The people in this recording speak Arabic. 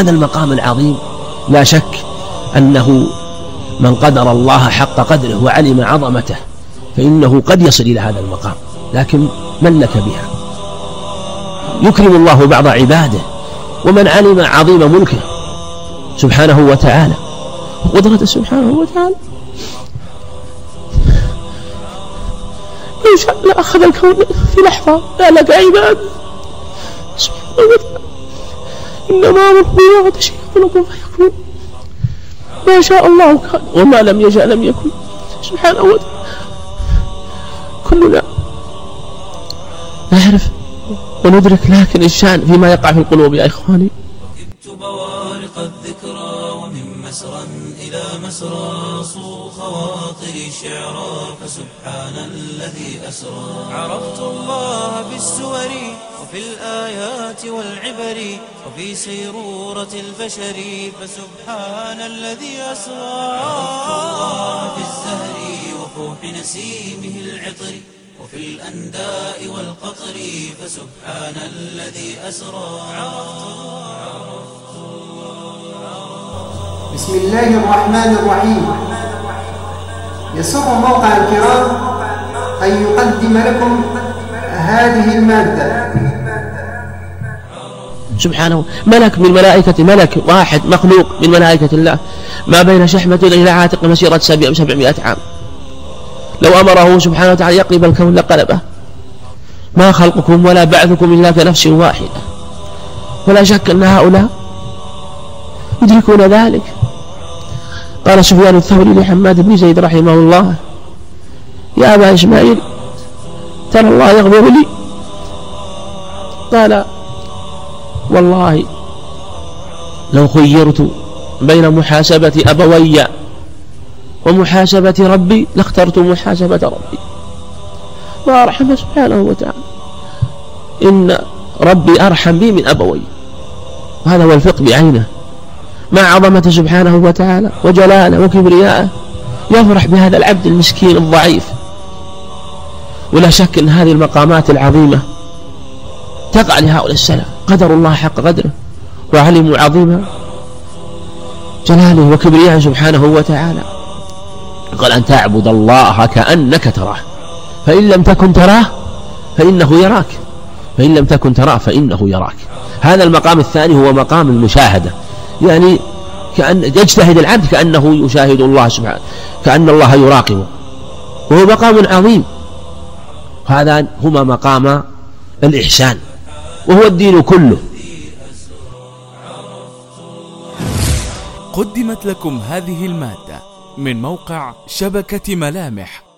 هذا المقام العظيم. لا شك أنه من قدر الله حق قدره وعلم عظمته فإنه قد يصل إلى هذا المقام. لكن من لك بها؟ يكرم الله بعض عباده ومن علم عظيم ملكه سبحانه وتعالى. وقدرته سبحانه وتعالى. إن شاء الله أخذ الكون في لحظة. لا لك عباد سبحانه وتعالى. إنما أمره إذا شيء لكم فيكون ما شاء الله كان وما لم يشاء لم يكن. سبحانه وتعالى. كلنا نعرف وندرك لكن الشأن فيما يقع في القلوب يا إخواني. بوارق الذكرى ومن مسرى إلى مسرى صو خواطري شعرا فسبحان الذي أسرى. عرفت الله بالسور وفي الآيات والعبر وفي سيرورة البشر فسبحان الذي أسرى الله بالزهر وفوح نسيمه العطر وفي الأنداء والقطر فسبحان الذي أسرى. بسم الله الرحمن الرحيم. يسر موقع الكرام أن يقدم لكم هذه المادة. سبحانه ملك من ملائكة ملك واحد مخلوق من ملائكة الله. ما بين شحمة إلى عاتق مسيرة سبعمائة عام. لو أمره سبحانه وتعالى يقلب الكون لقلبه. ما خلقكم ولا بعثكم إلا كنفس واحدة. ولا شك أن هؤلاء يدركون ذلك. قال سفيان الثوري لحماد بن زيد رحمه الله يا أبا إسماعيل ترى الله يغفر لي؟ قال والله لو خيرت بين محاسبة أبوي ومحاسبة ربي لاخترت محاسبة ربي. وأرحم سبحانه وتعالى. إن ربي أرحم بي من أبوي. وهذا هو الفقه بعينه. مع عظمته سبحانه وتعالى وجلاله وكبرياءه يفرح بهذا العبد المسكين الضعيف. ولا شك أن هذه المقامات العظيمة تقع لهؤلاء السلف. قدروا الله حق قدره وعلموا عظيم جلاله وكبرياءه سبحانه وتعالى. قال أن تعبد الله كأنك تراه فإن لم تكن تراه فإنه يراك. فإن لم تكن تراه فإنه يراك. هذا المقام الثاني هو مقام المشاهدة. يعني كأن يجتهد العبد كأنه يشاهد الله سبحانه كأن الله يراقبه. وهو مقام عظيم. هذا هما مقام الإحسان. وهو الدين كله. قدمت لكم هذه المادة من موقع شبكة ملامح.